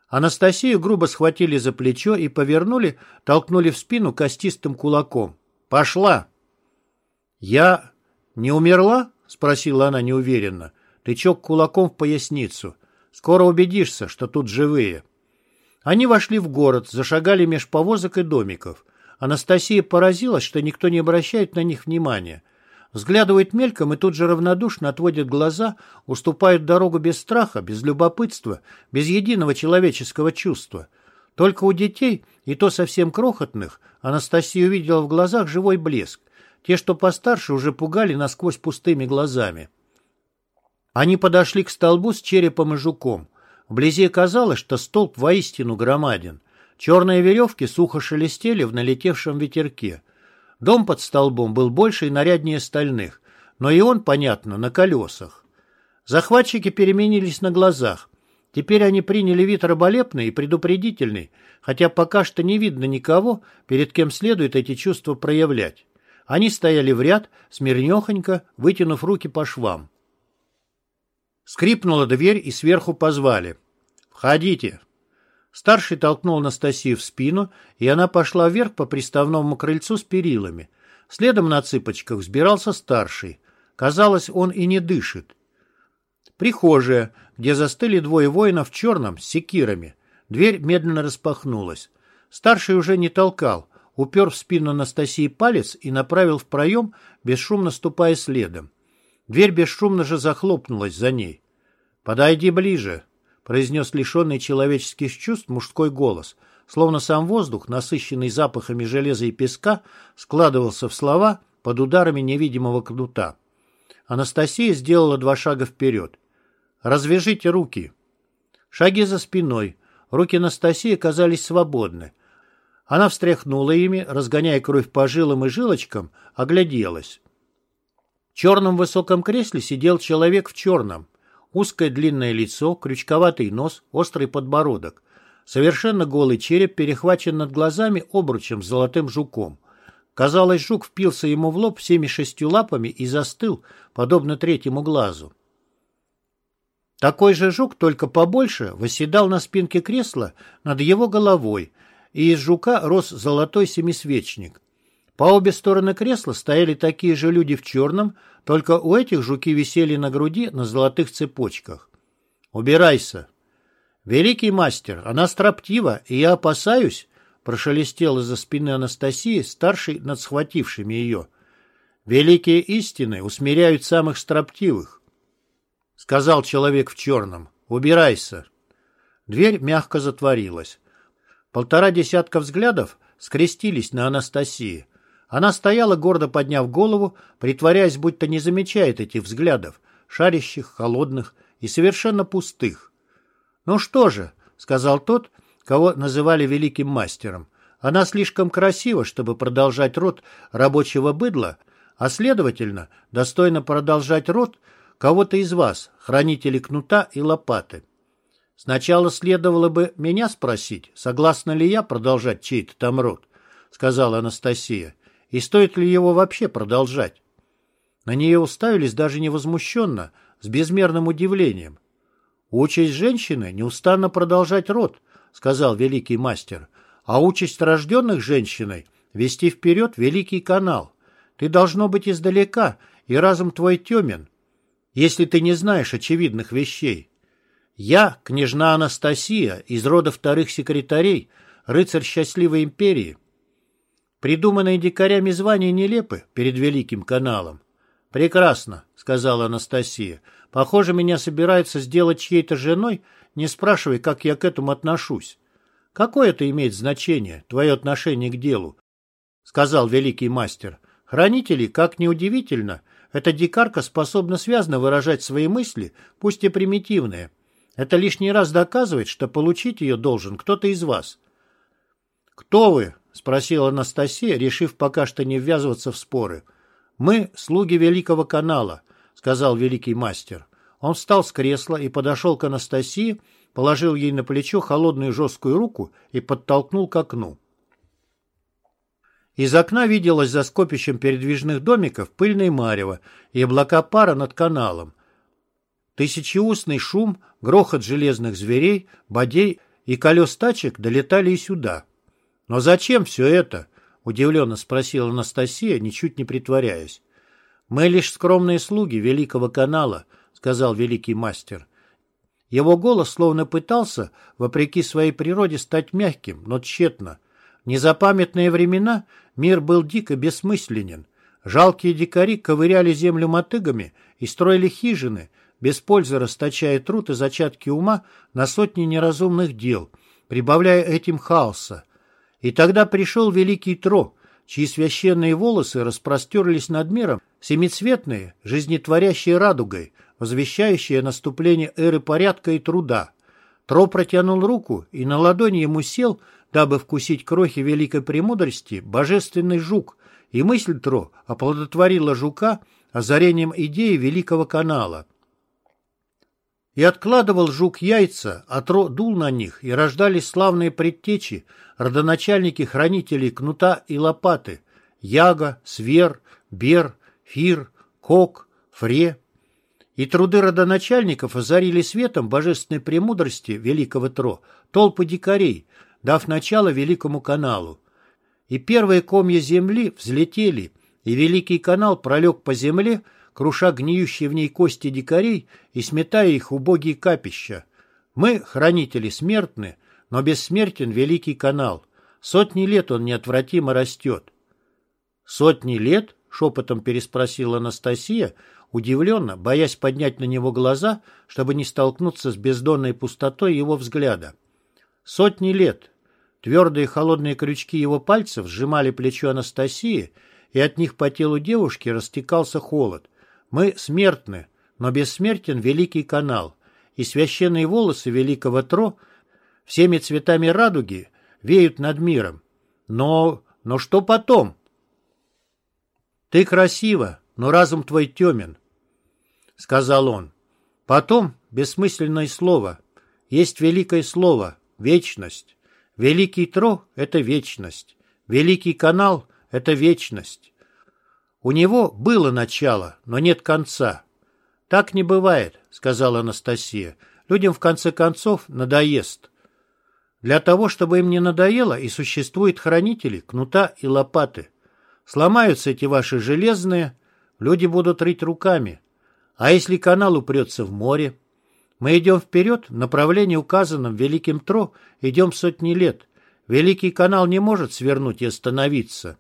[SPEAKER 1] Анастасию грубо схватили за плечо и повернули, толкнули в спину костистым кулаком. «Пошла!» «Я не умерла?» — спросила она неуверенно. Тычок кулаком в поясницу. «Скоро убедишься, что тут живые». Они вошли в город, зашагали меж повозок и домиков. Анастасия поразилась, что никто не обращает на них внимания. Взглядывают мельком и тут же равнодушно отводят глаза, уступают дорогу без страха, без любопытства, без единого человеческого чувства. Только у детей, и то совсем крохотных, Анастасия увидела в глазах живой блеск. Те, что постарше, уже пугали насквозь пустыми глазами. Они подошли к столбу с черепом и жуком. Вблизи казалось, что столб воистину громаден. Черные веревки сухо шелестели в налетевшем ветерке. Дом под столбом был больше и наряднее остальных, но и он, понятно, на колесах. Захватчики переменились на глазах. Теперь они приняли вид раболепный и предупредительный, хотя пока что не видно никого, перед кем следует эти чувства проявлять. Они стояли в ряд, смирнехонько, вытянув руки по швам. Скрипнула дверь и сверху позвали. «Входите!» Старший толкнул Анастасию в спину, и она пошла вверх по приставному крыльцу с перилами. Следом на цыпочках взбирался старший. Казалось, он и не дышит. Прихожая, где застыли двое воинов в черном с секирами. Дверь медленно распахнулась. Старший уже не толкал, упер в спину Анастасии палец и направил в проем, бесшумно ступая следом. Дверь бесшумно же захлопнулась за ней. «Подойди ближе», — произнес лишенный человеческих чувств мужской голос, словно сам воздух, насыщенный запахами железа и песка, складывался в слова под ударами невидимого кнута. Анастасия сделала два шага вперед. «Развяжите руки». Шаги за спиной. Руки Анастасии казались свободны. Она встряхнула ими, разгоняя кровь по жилам и жилочкам, огляделась. В черном высоком кресле сидел человек в черном. Узкое длинное лицо, крючковатый нос, острый подбородок. Совершенно голый череп перехвачен над глазами обручем с золотым жуком. Казалось, жук впился ему в лоб всеми шестью лапами и застыл, подобно третьему глазу. Такой же жук, только побольше, восседал на спинке кресла над его головой, и из жука рос золотой семисвечник. По обе стороны кресла стояли такие же люди в черном, только у этих жуки висели на груди на золотых цепочках. «Убирайся!» «Великий мастер, она строптива, и я опасаюсь», — прошелестел из-за спины Анастасии, старший над схватившими ее. «Великие истины усмиряют самых строптивых сказал человек в черном. «Убирайся». Дверь мягко затворилась. Полтора десятка взглядов скрестились на Анастасии. Она стояла, гордо подняв голову, притворяясь, будто не замечает этих взглядов, шарящих, холодных и совершенно пустых. «Ну что же», — сказал тот, кого называли великим мастером, «она слишком красива, чтобы продолжать род рабочего быдла, а, следовательно, достойно продолжать род кого-то из вас, хранители кнута и лопаты. Сначала следовало бы меня спросить, согласна ли я продолжать чей-то там род, сказала Анастасия, и стоит ли его вообще продолжать. На нее уставились даже невозмущенно, с безмерным удивлением. «Участь женщины — неустанно продолжать род», — сказал великий мастер, «а участь рожденных женщиной — вести вперед великий канал. Ты должно быть издалека, и разум твой темен, если ты не знаешь очевидных вещей. Я, княжна Анастасия, из рода вторых секретарей, рыцарь счастливой империи. Придуманные дикарями звания нелепы перед Великим каналом. «Прекрасно», — сказала Анастасия. «Похоже, меня собираются сделать чьей-то женой, не спрашивай, как я к этому отношусь. Какое это имеет значение, твое отношение к делу?» — сказал великий мастер. «Хранители, как неудивительно, эта дикарка способна связно выражать свои мысли, пусть и примитивные. Это лишний раз доказывает, что получить ее должен кто-то из вас. «Кто вы?» — спросила Анастасия, решив пока что не ввязываться в споры. «Мы — слуги Великого канала», — сказал великий мастер. Он встал с кресла и подошел к Анастасии, положил ей на плечо холодную жесткую руку и подтолкнул к окну. Из окна виделось за скопищем передвижных домиков пыльное марево и облака пара над каналом. Тысячеустный шум, грохот железных зверей, бодей и колес тачек долетали и сюда. «Но зачем все это?» — удивленно спросила Анастасия, ничуть не притворяясь. «Мы лишь скромные слуги Великого канала», — сказал великий мастер. Его голос словно пытался, вопреки своей природе, стать мягким, но тщетно — незапамятные времена мир был дико бессмысленен. Жалкие дикари ковыряли землю мотыгами и строили хижины, без пользы расточая труд и зачатки ума на сотни неразумных дел, прибавляя этим хаоса. И тогда пришел великий Тро, чьи священные волосы распростерлись над миром, семицветные, жизнетворящие радугой, возвещающие наступление эры порядка и труда. Тро протянул руку, и на ладони ему сел – дабы вкусить крохи великой премудрости, божественный жук, и мысль Тро оплодотворила жука озарением идеи великого канала. И откладывал жук яйца, а тро дул на них, и рождались славные предтечи, родоначальники хранителей кнута и лопаты, яга, свер, бер, фир, кок, фре. И труды родоначальников озарили светом божественной премудрости великого Тро толпы дикарей, дав начало великому каналу. И первые комья земли взлетели, и великий канал пролег по земле, круша гниющие в ней кости дикарей и сметая их убогие капища. Мы, хранители, смертны, но бессмертен великий канал. Сотни лет он неотвратимо растет. «Сотни лет?» — шепотом переспросила Анастасия, удивленно, боясь поднять на него глаза, чтобы не столкнуться с бездонной пустотой его взгляда. «Сотни лет!» Твердые холодные крючки его пальцев сжимали плечо Анастасии, и от них по телу девушки растекался холод. «Мы смертны, но бессмертен великий канал, и священные волосы великого Тро всеми цветами радуги веют над миром. Но... но что потом?» «Ты красива, но разум твой темен», — сказал он. «Потом бессмысленное слово. Есть великое слово — вечность. Великий Тро — это вечность. Великий канал — это вечность. У него было начало, но нет конца. «Так не бывает», — сказала Анастасия. «Людям, в конце концов, надоест». Для того, чтобы им не надоело, и существуют хранители, кнута и лопаты. Сломаются эти ваши железные, люди будут рыть руками. А если канал упрется в море? Мы идем вперед, в направлении, указанном Великим Тро, идем сотни лет. Великий канал не может свернуть и остановиться.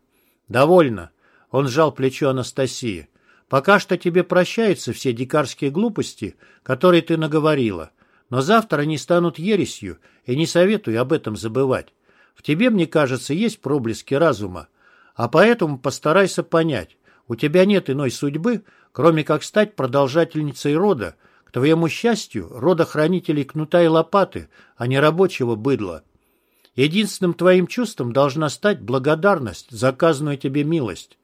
[SPEAKER 1] Довольно. Он сжал плечо Анастасии. Пока что тебе прощаются все дикарские глупости, которые ты наговорила. Но завтра они станут ересью, и не советую об этом забывать. В тебе, мне кажется, есть проблески разума. А поэтому постарайся понять, у тебя нет иной судьбы, кроме как стать продолжательницей рода, к твоему счастью, рода хранителей кнута и лопаты, а не рабочего быдла. Единственным твоим чувством должна стать благодарность за оказанную тебе милость.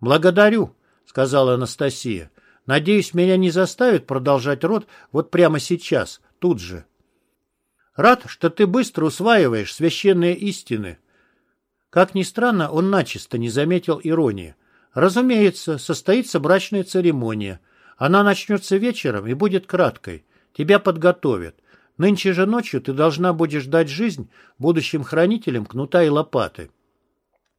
[SPEAKER 1] «Благодарю», — сказала Анастасия. «Надеюсь, меня не заставят продолжать род вот прямо сейчас, тут же». «Рад, что ты быстро усваиваешь священные истины», как ни странно, он начисто не заметил иронии. Разумеется, состоится брачная церемония. Она начнется вечером и будет краткой. Тебя подготовят. Нынче же ночью ты должна будешь дать жизнь будущим хранителям кнута и лопаты.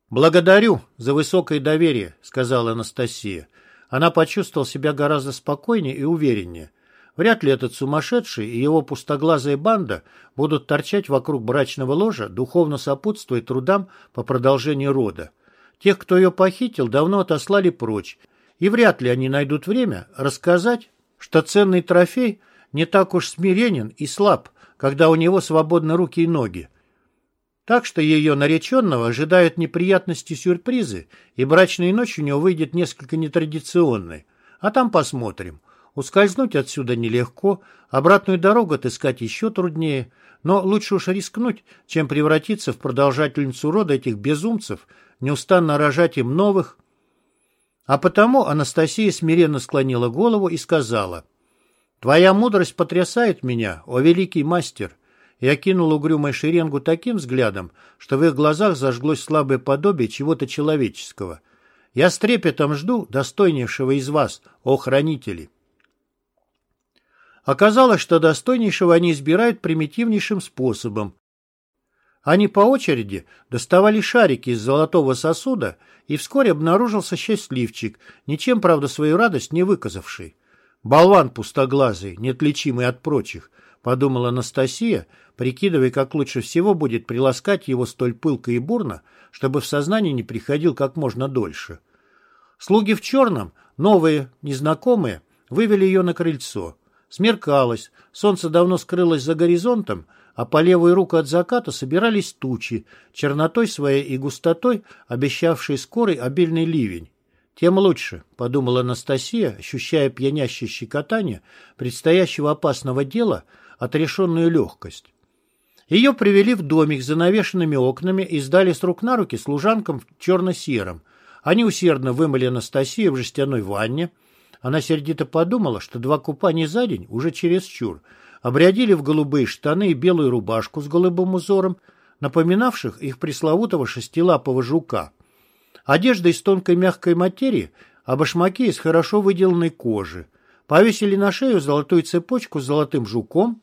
[SPEAKER 1] «Благодарю за высокое доверие», — сказала Анастасия. Она почувствовала себя гораздо спокойнее и увереннее. Вряд ли этот сумасшедший и его пустоглазая банда будут торчать вокруг брачного ложа, духовно сопутствуя трудам по продолжению рода. Тех, кто ее похитил, давно отослали прочь, и вряд ли они найдут время рассказать, что ценный трофей не так уж смиренен и слаб, когда у него свободны руки и ноги. Так что ее нареченного ожидают неприятности сюрпризы, и брачная ночь у него выйдет несколько нетрадиционной. А там посмотрим. Ускользнуть отсюда нелегко, обратную дорогу отыскать еще труднее, но лучше уж рискнуть, чем превратиться в продолжательницу рода этих безумцев, неустанно рожать им новых. А потому Анастасия смиренно склонила голову и сказала, «Твоя мудрость потрясает меня, о великий мастер!» И окинул угрюмой шеренгу таким взглядом, что в их глазах зажглось слабое подобие чего-то человеческого. «Я с трепетом жду достойнейшего из вас, о хранители!» Оказалось, что достойнейшего они избирают примитивнейшим способом. Они по очереди доставали шарики из золотого сосуда, и вскоре обнаружился счастливчик, ничем, правда, свою радость не выказавший. «Болван пустоглазый, неотличимый от прочих», — подумала Анастасия, прикидывая, как лучше всего будет приласкать его столь пылко и бурно, чтобы в сознание не приходил как можно дольше. Слуги в черном, новые, незнакомые, вывели ее на крыльцо. Смеркалось, солнце давно скрылось за горизонтом, а по левую руку от заката собирались тучи, чернотой своей и густотой, обещавшие скорый обильный ливень. «Тем лучше», — подумала Анастасия, ощущая пьянящее щекотание предстоящего опасного дела, отрешенную легкость. Ее привели в домик с занавешенными окнами и сдали с рук на руки служанкам в черно-сером. Они усердно вымыли Анастасию в жестяной ванне, Она сердито подумала, что два купания за день уже чересчур. Обрядили в голубые штаны и белую рубашку с голубым узором, напоминавших их пресловутого шестилапого жука. Одежда из тонкой мягкой материи, а башмаки из хорошо выделанной кожи. Повесили на шею золотую цепочку с золотым жуком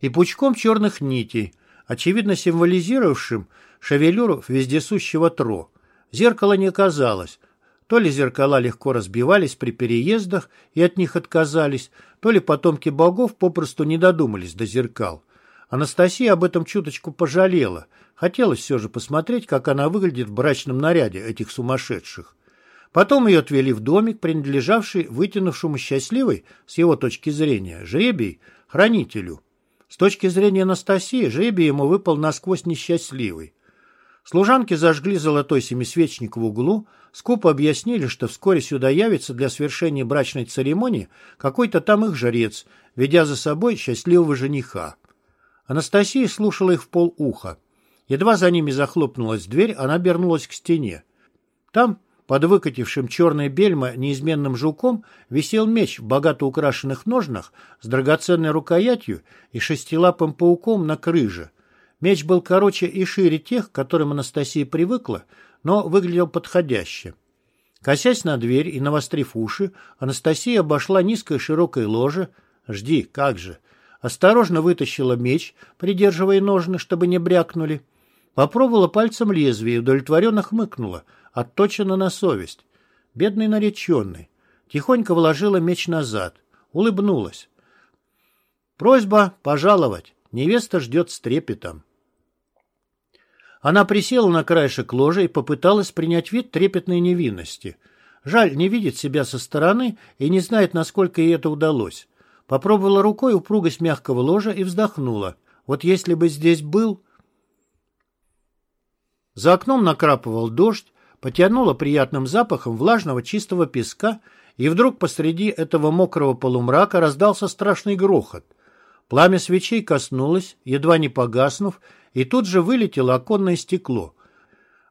[SPEAKER 1] и пучком черных нитей, очевидно символизировавшим шевелюру вездесущего Тро. Зеркала не оказалось. То ли зеркала легко разбивались при переездах и от них отказались, то ли потомки богов попросту не додумались до зеркал. Анастасия об этом чуточку пожалела. Хотелось все же посмотреть, как она выглядит в брачном наряде этих сумасшедших. Потом ее отвели в домик, принадлежавший вытянувшему счастливой, с его точки зрения, жребий, хранителю. С точки зрения Анастасии, жребий ему выпал насквозь несчастливый. Служанки зажгли золотой семисвечник в углу, скупо объяснили, что вскоре сюда явится для свершения брачной церемонии какой-то там их жрец, ведя за собой счастливого жениха. Анастасия слушала их в полуха. Едва за ними захлопнулась дверь, она обернулась к стене. Там, под выкатившим черное бельма неизменным жуком, висел меч в богато украшенных ножнах с драгоценной рукоятью и шестилапым пауком на крыже. Меч был короче и шире тех, к которым Анастасия привыкла, но выглядел подходяще. Косясь на дверь и навострив уши, Анастасия обошла низкое широкое ложе. «Жди, как же!» Осторожно вытащила меч, придерживая ножны, чтобы не брякнули. Попробовала пальцем лезвие и удовлетворенно хмыкнула, отточена на совесть. Бедный нареченный. Тихонько вложила меч назад. Улыбнулась. «Просьба пожаловать. Невеста ждет с трепетом». Она присела на краешек ложа и попыталась принять вид трепетной невинности. Жаль, не видит себя со стороны и не знает, насколько ей это удалось. Попробовала рукой упругость мягкого ложа и вздохнула. Вот если бы здесь был... За окном накрапывал дождь, потянуло приятным запахом влажного чистого песка, и вдруг посреди этого мокрого полумрака раздался страшный грохот. Пламя свечей коснулось, едва не погаснув, и тут же вылетело оконное стекло.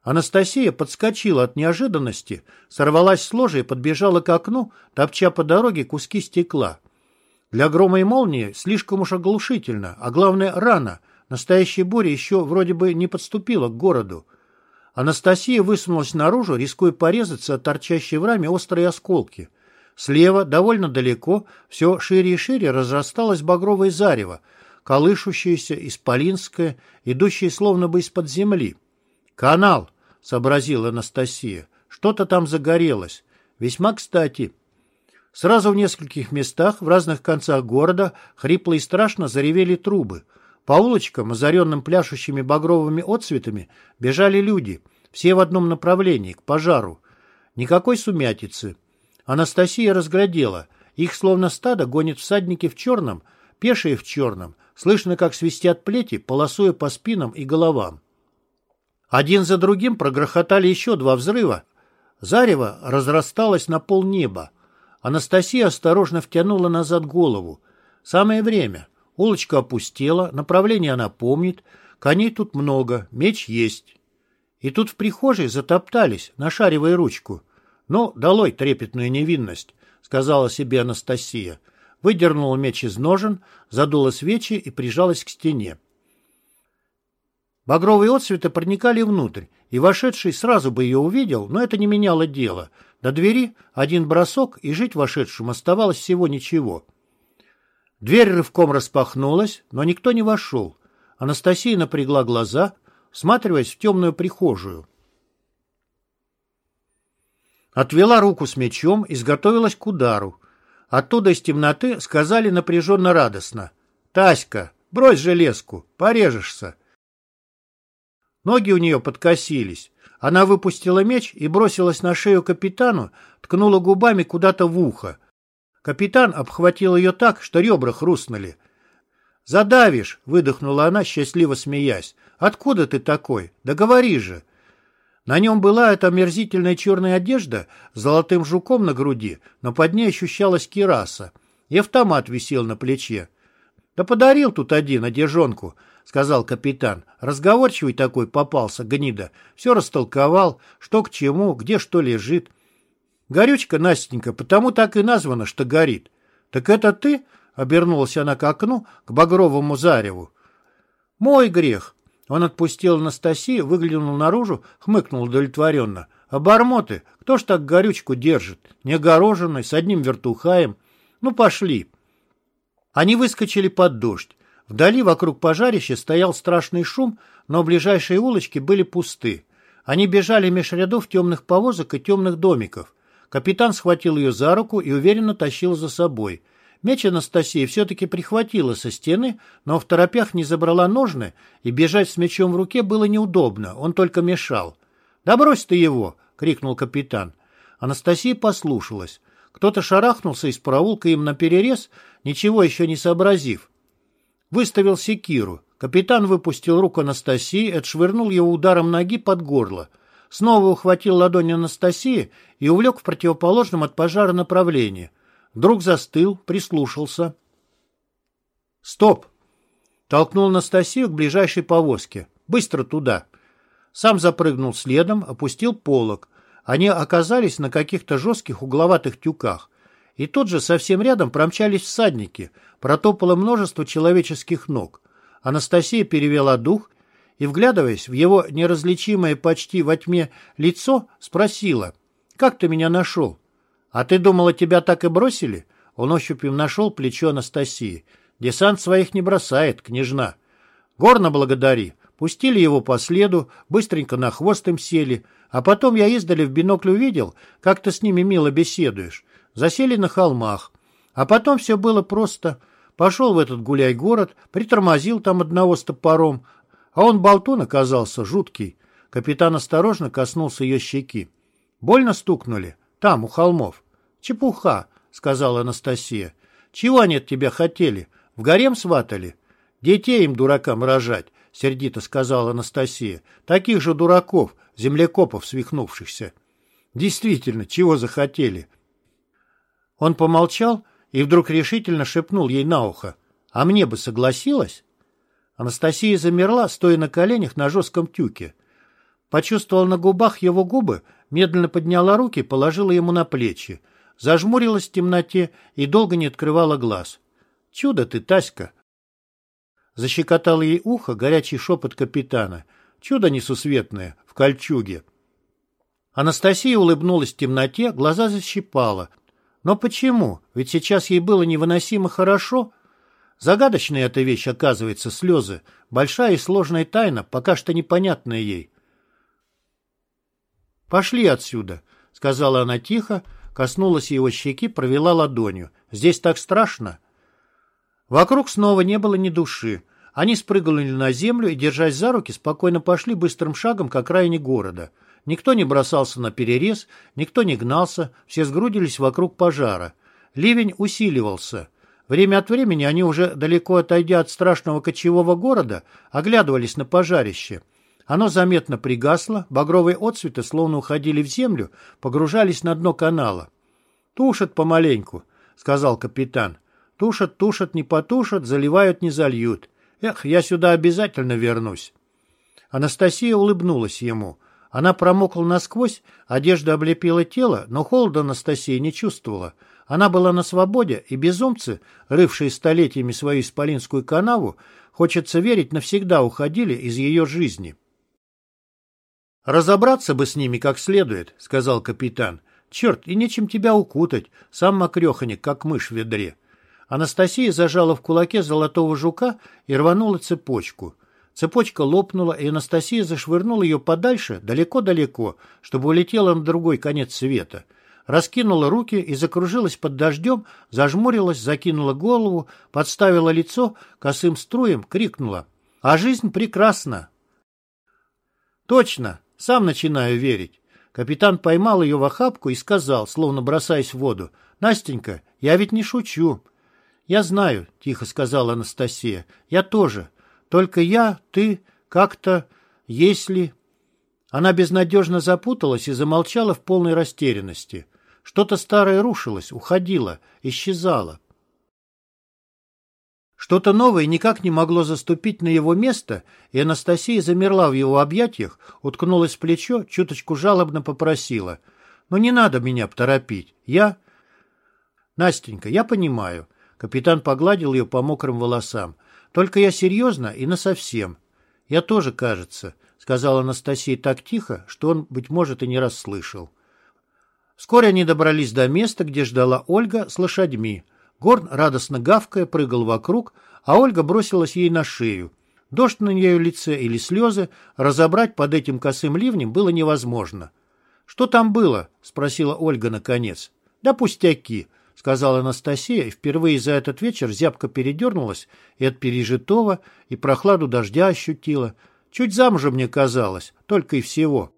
[SPEAKER 1] Анастасия подскочила от неожиданности, сорвалась с ложа и подбежала к окну, топча по дороге куски стекла. Для грома и молнии слишком уж оглушительно, а главное рано. Настоящая буря еще вроде бы не подступила к городу. Анастасия высунулась наружу, рискуя порезаться от торчащей в раме острые осколки. Слева, довольно далеко, все шире и шире разрасталось багровое зарево, колышущееся, исполинское, идущее словно бы из-под земли. «Канал!» — сообразила Анастасия. «Что-то там загорелось. Весьма кстати». Сразу в нескольких местах в разных концах города хрипло и страшно заревели трубы. По улочкам, озаренным пляшущими багровыми отцветами, бежали люди, все в одном направлении, к пожару. Никакой сумятицы. Анастасия разглядела. Их словно стадо гонит всадники в черном, пешие в черном, Слышно, как свистят плети, полосуя по спинам и головам. Один за другим прогрохотали еще два взрыва. Зарево разрасталось на полнеба. Анастасия осторожно втянула назад голову. Самое время. Улочка опустела, направление она помнит. Коней тут много, меч есть. И тут в прихожей затоптались, нашаривая ручку. «Ну, долой трепетную невинность», — сказала себе Анастасия выдернула меч из ножен, задула свечи и прижалась к стене. Багровые отцветы проникали внутрь, и вошедший сразу бы ее увидел, но это не меняло дело. До двери один бросок, и жить вошедшим оставалось всего ничего. Дверь рывком распахнулась, но никто не вошел. Анастасия напрягла глаза, всматриваясь в темную прихожую. Отвела руку с мечом, и изготовилась к удару. Оттуда из темноты сказали напряженно радостно. «Таська, брось железку, порежешься». Ноги у нее подкосились. Она выпустила меч и бросилась на шею капитану, ткнула губами куда-то в ухо. Капитан обхватил ее так, что ребра хрустнули. «Задавишь!» — выдохнула она, счастливо смеясь. «Откуда ты такой? Да же!» На нем была эта омерзительная черная одежда с золотым жуком на груди, но под ней ощущалась кираса, и автомат висел на плече. «Да подарил тут один одежонку», — сказал капитан. Разговорчивый такой попался, гнида. Все растолковал, что к чему, где что лежит. Горючка, Настенька, потому так и названа, что горит. Так это ты? Обернулась она к окну, к багровому зареву. Мой грех. Он отпустил Анастасию, выглянул наружу, хмыкнул удовлетворенно. Обормоты, кто ж так горючку держит? Неогороженный, с одним вертухаем. Ну, пошли. Они выскочили под дождь. Вдали вокруг пожарища стоял страшный шум, но ближайшие улочки были пусты. Они бежали меж рядов темных повозок и темных домиков. Капитан схватил ее за руку и уверенно тащил за собой. Меч Анастасия все-таки прихватила со стены, но в торопях не забрала ножны, и бежать с мечом в руке было неудобно, он только мешал. «Да брось ты его!» — крикнул капитан. Анастасия послушалась. Кто-то шарахнулся из проулка им наперерез, ничего еще не сообразив. Выставил секиру. Капитан выпустил руку Анастасии отшвырнул его ударом ноги под горло. Снова ухватил ладонь Анастасии и увлек в противоположном от пожара направлении. Вдруг застыл, прислушался. «Стоп!» Толкнул Анастасию к ближайшей повозке. «Быстро туда!» Сам запрыгнул следом, опустил полог. Они оказались на каких-то жестких угловатых тюках. И тут же совсем рядом промчались всадники. Протопало множество человеческих ног. Анастасия перевела дух и, вглядываясь в его неразличимое почти во тьме лицо, спросила, «Как ты меня нашел?» «А ты думала, тебя так и бросили?» Он ощупью нашел плечо Анастасии. «Десант своих не бросает, княжна». «Горно благодари. Пустили его по следу, быстренько на хвост им сели, а потом я издали в бинокль увидел, как ты с ними мило беседуешь. Засели на холмах. А потом все было просто. Пошел в этот гуляй-город, притормозил там одного с топором, а он болтун оказался, жуткий. Капитан осторожно коснулся ее щеки. «Больно стукнули? Там, у холмов». «Чепуха», — сказала Анастасия. «Чего они от тебя хотели? В гарем сватали? Детей им, дуракам, рожать», — сердито сказала Анастасия. «Таких же дураков, землекопов свихнувшихся». «Действительно, чего захотели?» Он помолчал и вдруг решительно шепнул ей на ухо. «А мне бы согласилась?» Анастасия замерла, стоя на коленях на жестком тюке. Почувствовала на губах его губы, медленно подняла руки, положила ему на плечи. Зажмурилась в темноте и долго не открывала глаз. «Чудо ты, Таська!» Защекотал ей ухо горячий шепот капитана. «Чудо несусветное, в кольчуге!» Анастасия улыбнулась в темноте, глаза защипала. Но почему? Ведь сейчас ей было невыносимо хорошо, Загадочная эта вещь, оказывается, слезы. Большая и сложная тайна, пока что непонятная ей. «Пошли отсюда», — сказала она тихо, коснулась его щеки, провела ладонью. «Здесь так страшно». Вокруг снова не было ни души. Они спрыгнули на землю и, держась за руки, спокойно пошли быстрым шагом к окраине города. Никто не бросался на перерез, никто не гнался, все сгрудились вокруг пожара. Ливень усиливался. Время от времени они уже далеко отойдя от страшного кочевого города, оглядывались на пожарище. Оно заметно пригасло, багровые отцветы словно уходили в землю, погружались на дно канала. «Тушат помаленьку», — сказал капитан. «Тушат, тушат, не потушат, заливают, не зальют. Эх, я сюда обязательно вернусь». Анастасия улыбнулась ему. Она промокла насквозь, одежда облепила тело, но холода Анастасия не чувствовала. Она была на свободе, и безумцы, рывшие столетиями свою исполинскую канаву, хочется верить, навсегда уходили из ее жизни. «Разобраться бы с ними как следует», — сказал капитан. «Черт, и нечем тебя укутать, сам мокреханик, как мышь в ведре». Анастасия зажала в кулаке золотого жука и рванула цепочку. Цепочка лопнула, и Анастасия зашвырнула ее подальше, далеко-далеко, чтобы улетела на другой конец света — раскинула руки и закружилась под дождем, зажмурилась, закинула голову, подставила лицо, косым струем крикнула. «А жизнь прекрасна!» «Точно! Сам начинаю верить!» Капитан поймал ее в охапку и сказал, словно бросаясь в воду, «Настенька, я ведь не шучу». «Я знаю», — тихо сказала Анастасия, — «я тоже. Только я, ты, как-то, если...» Она безнадежно запуталась и замолчала в полной растерянности. Что-то старое рушилось, уходило, исчезало. Что-то новое никак не могло заступить на его место, и Анастасия замерла в его объятиях, уткнулась в плечо, чуточку жалобно попросила. Но не надо меня торопить. Я... Настенька, я понимаю. Капитан погладил ее по мокрым волосам. Только я серьезно и насовсем. Я тоже, кажется, сказала Анастасия так тихо, что он, быть может, и не расслышал. Вскоре они добрались до места, где ждала Ольга с лошадьми. Горн, радостно гавкая, прыгал вокруг, а Ольга бросилась ей на шею. Дождь на ее лице или слезы разобрать под этим косым ливнем было невозможно. «Что там было?» — спросила Ольга наконец. «Да пустяки», — сказала Анастасия, и впервые за этот вечер зябко передернулась и от пережитого, и прохладу дождя ощутила. Чуть замужем мне казалось, только и всего.